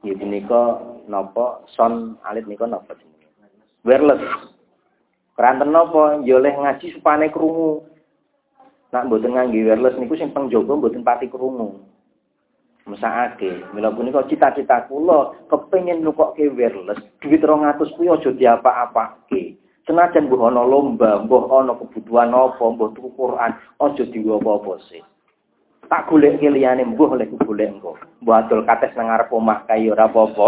ya punika napa son alit napa jenenge. Wireless. Ranten napa ya ngaji supane krungu. Nak mboten ngangge wireless niku sing pengjaba mboten pati krungu mesakake. Mila punika cita-cita kula kepengin nukokke wireless, duit 200 kuwi aja diapa-apake. Senajan mbuh ana lomba, mbuh ana kebutuhan apa, mbuh tuku Quran, aja diwo apa-apa sih. Tak golek liyane mbuh oleh golek engko. Mbuh adol kates nang ngarep omah kae ora apa-apa.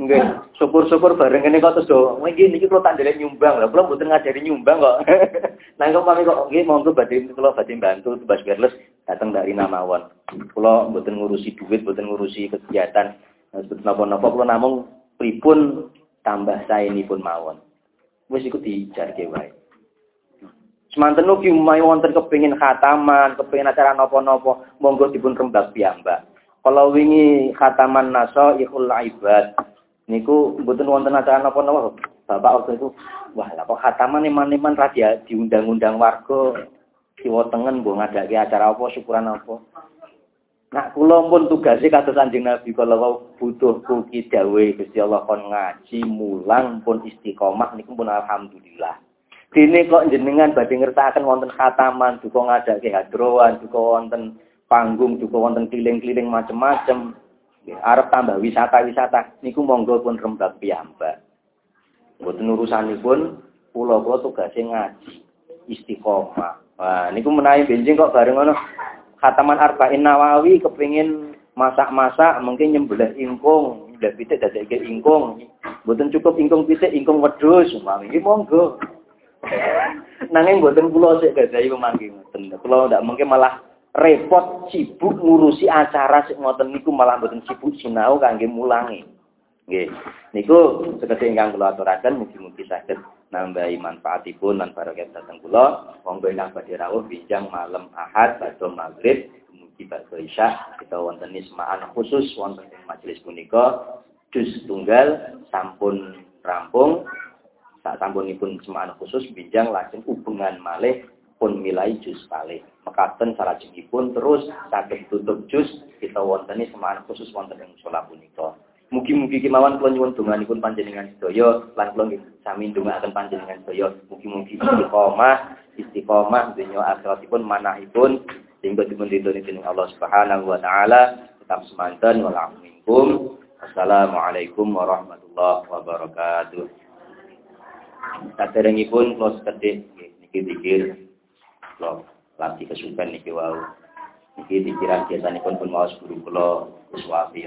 Nggih, syukur-syukur bareng kene kok terus do. Nggih niki kula tak ndelek nyumbang lho. Kula mboten ngajari nyumbang kok. <laughs> Nah kok pamit kok nggih monggo badhe kula badhe bantu tugas wireless dateng dari mawon. Kula mboten ngurusi duit, mboten ngurusi kegiatan. Mboten napa-napa kula namung pripun tambah saenipun mawon. Wis iku dijarke wae. Semanten ugi umay wonten kepengin khataman, kepengin acara napa-napa, monggo dipun rembak piyambak. Kalau wingi khataman naso ikhul ibad, niku mboten wonten acara napa-napa. Bapak waktu itu, wah lah kok khataman iman-iman radia diundang-undang warga kiwa tengen mbok ngadake acara apa syukuran apa. Nak kula pun tugase kados Kanjeng Nabi kala wau butuh kuki dawuh Gusti Allah kon ngaji mulang pun istiqomah niku pun alhamdulillah. Dene kok jenengan badhe ngertakaken wonten khataman duka ngadake hadrowan, duka wonten panggung, duka wonten keliling-keliling macem-macem. Arep tambah wisata-wisata niku monggo pun rembak piyambak. Mboten urusanipun kula kula tugase ngaji istiqomah. Wah, niku menawi benjing kok bareng ngono. Khataman Arba'in Nawawi kepingin masak-masak mungkin nyembelih ingkung, nyembelih pitik dadekke ingkung. Mboten cukup ingkung pitik, ingkung wedhus, umpami iki monggo. Nanging mboten kula sik gadahi pemanggi ngoten. Kula ndak mungkin malah repot sibuk ngurusi acara sik ngoten niku malah mboten sibuk sinau kangge mulangi. Nggih. Niku sekedhik ingkang kula aturaken mugi-mugi saged nambahi manfaatipun lan barokah dhateng kula. Monggo ingkang badhe rawuh bincang malam Ahad badhe maghrib mugi badhe Isya kita wonten ismaan khusus wonten ing majelis punika juz tunggal sampun rampung saat sampunipun semaan khusus bincang lajeng hubungan malih pun milai jus kali. Mekaten pun terus sakit tutup jus kita wonteni semaan khusus wonten sholat punika. Mugi-mugi kemauan kula nyuwun donganipun panjenengan sedaya lan kula sami ndongaaken panjenengan sedaya mugi-mugi istiqomah istiqomah dunya akhiratipun manahipun sehingga dipun ridhoni dening Allah Subhanahu wa taala tetap semanten wal minkum. Assalamualaikum warahmatullahi wabarakatuh. Saderengipun kula sekedhik niki dikir kula lagi kesupen niki wau. Niki dikiran biasanipun pun maos guru kula Uswafi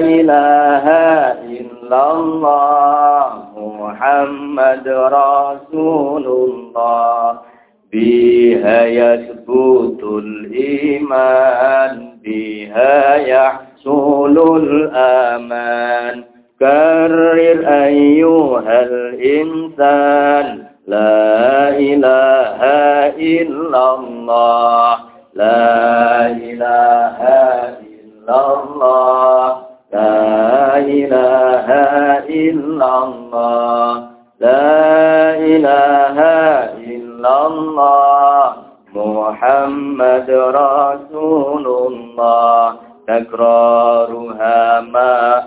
إله إلا الله محمد رسول الله. بها يثبت الإيمان بها يحصل الأمان. كرر أيها الإنسان لا إله إلا الله. لا إله إلا الله. لا إله إلا الله لا إله إلا الله محمد رسول الله تكرارها ما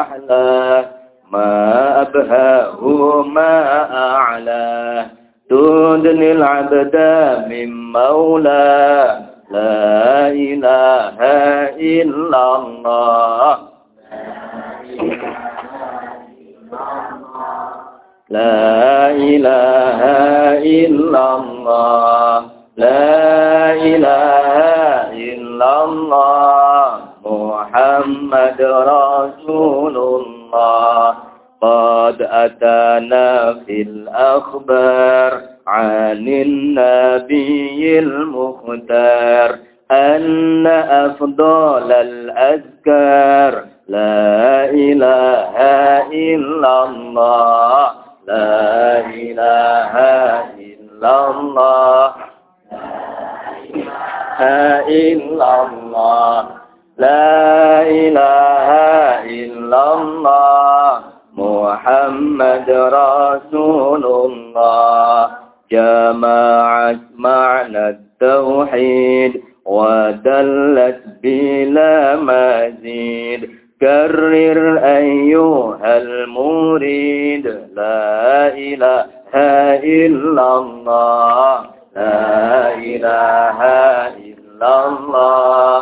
أحلى ما أبهاه ما أعلى. تدني العبد من مولى لا إله إلا الله. لا إله إلا الله. لا إله إلا الله. محمد رسول الله. قد أتانا في الأخبار. عن النبي المختار أن أفضل الأذكار لا إله إلا الله لا إله إلا الله إلا الله لا إله إلا الله محمد رسول الله. جمعت معنى التوحيد ودلت بلا مزيد. كرر أيها المريد لا إله إلا الله لا إله إلا الله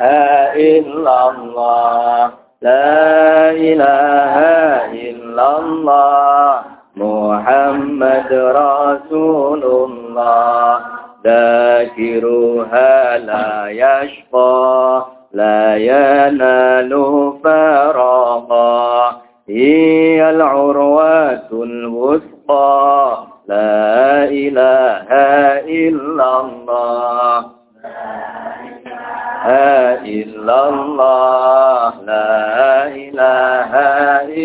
لا إلا الله لا إله إلا الله. محمد رسول الله. ذاكرها لا يشقى لا ينال فراغا هي العروة الوثقى. لا إله إلا الله. لا إلا الله. لا إله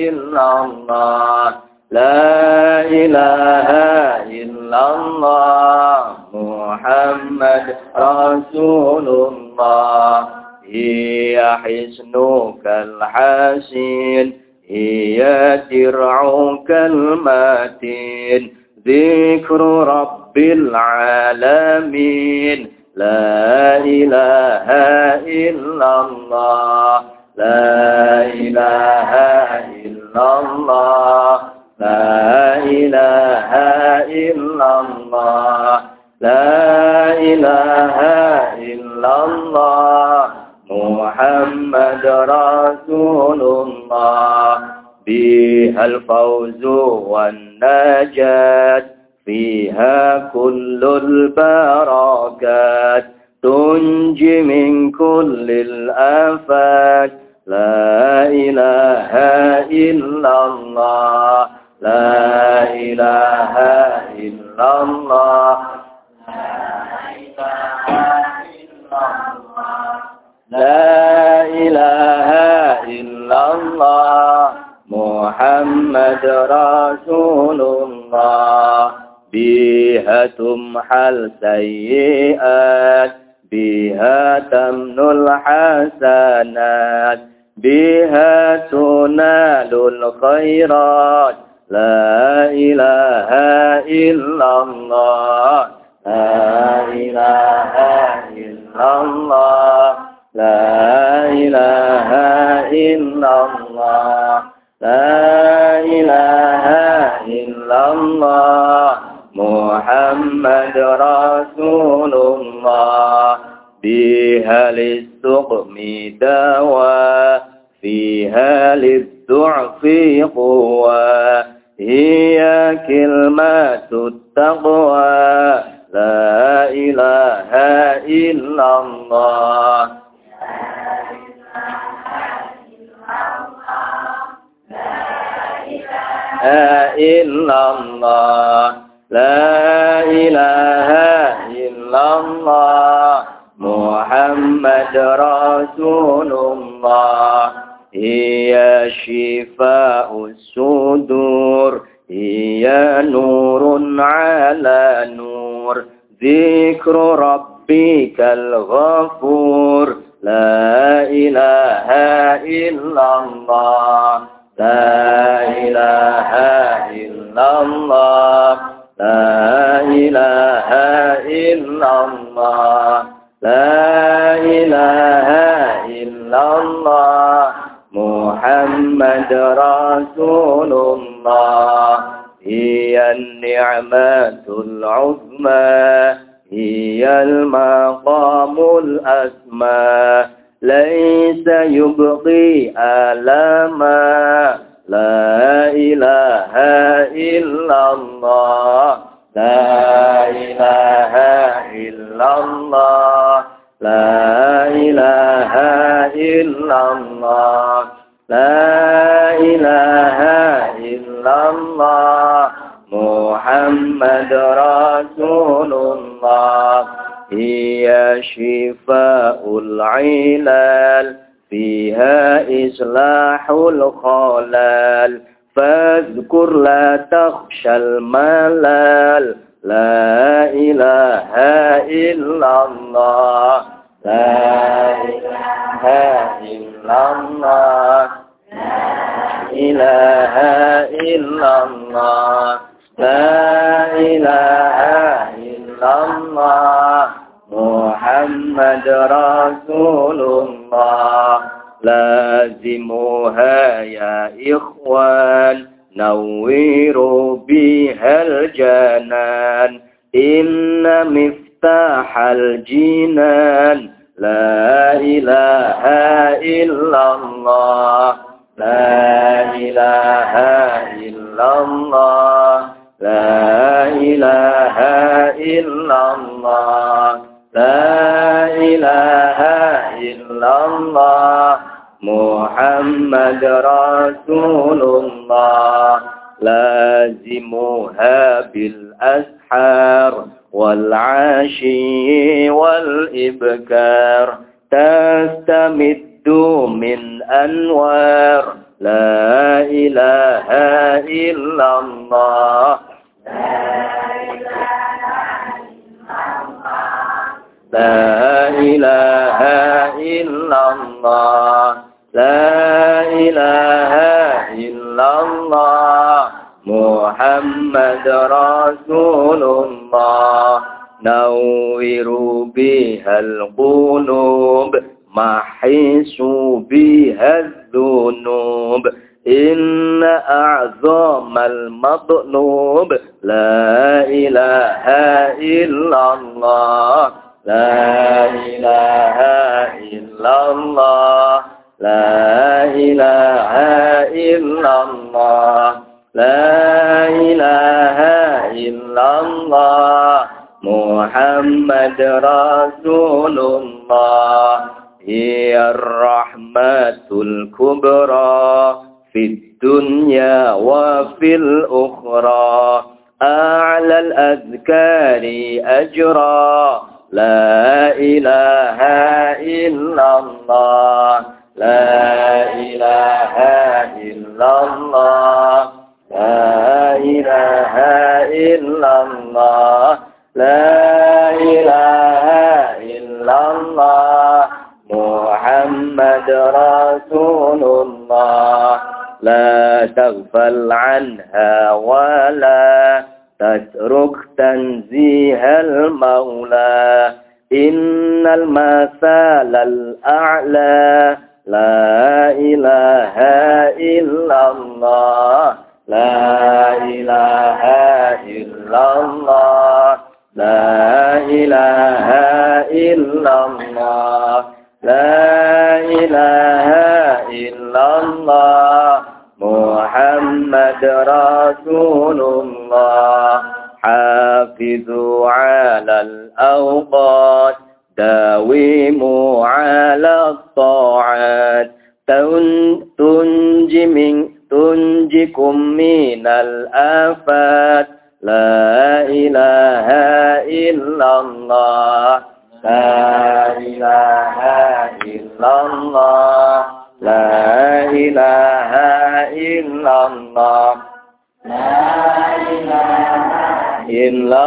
إلا الله. إله إلا الله محمد رسول الله هي حسنك الحسين هي درعك المتين. ذكر رب العالمين. لا إله إلا الله. لا إله إلا الله. إله إلا الله. محمد رسول الله بها الفوز والنجاة. فيها كل البركات. تنجي من كل الآفات. لا إله إلا الله. لا إله إلا الله. محمد رسول الله بها تمحى السيئات بها تمن الحسنات بها تنال الخيرات. لا إله إلا الله لا إله إلا الله لا إله إلا الله لا محمد رسول الله. بها للسقم دواء فيها للضعف قوى هي كلمة التقوى. لا إله إلا الله. إلا الله. لا إله إلا الله محمد رسول الله. هي شفاء الصدور هي نور على نور. ذكر الله. لا إله إلا الله. محمد رسول الله. لازموها يا إخوان. نوّروا بها الجنان. إن مفتاح الجنان. لا إله إلا الله. لا إله إلا الله لا إله إلا الله لا إله إلا الله محمد رسول الله لازمها بالأسحار والعشي والإبكار تستمد من أنوار لا إله إلا الله. لا إله إلا الله. لا إله إلا الله. محمد رسول الله نوروا بها القلوب. محيسوا بها الذنوب إن أعظم المطلوب لا إله إلا الله لا إله إلا الله لا إله إلا الله لا إله إلا الله محمد رسول الله هي الرحمة الكبرى في الدنيا وفي الأخرى. أعلى الأذكار أجرا. لا إله إلا الله. لا إله إلا الله. لا إله إلا الله. لا رسول الله لا تغفل عنها ولا تترك تنزيه المولى. إن المثال الأعلى لا إله إلا الله لا إله إلا الله لا إله إلا الله لا الله. محمد رسول الله. حافظوا على الأوقات. داوموا على الطاعات. تنجي من تنجكم من الآفات. لا إله إلا الله. لا إله إلا الله لا إله إلا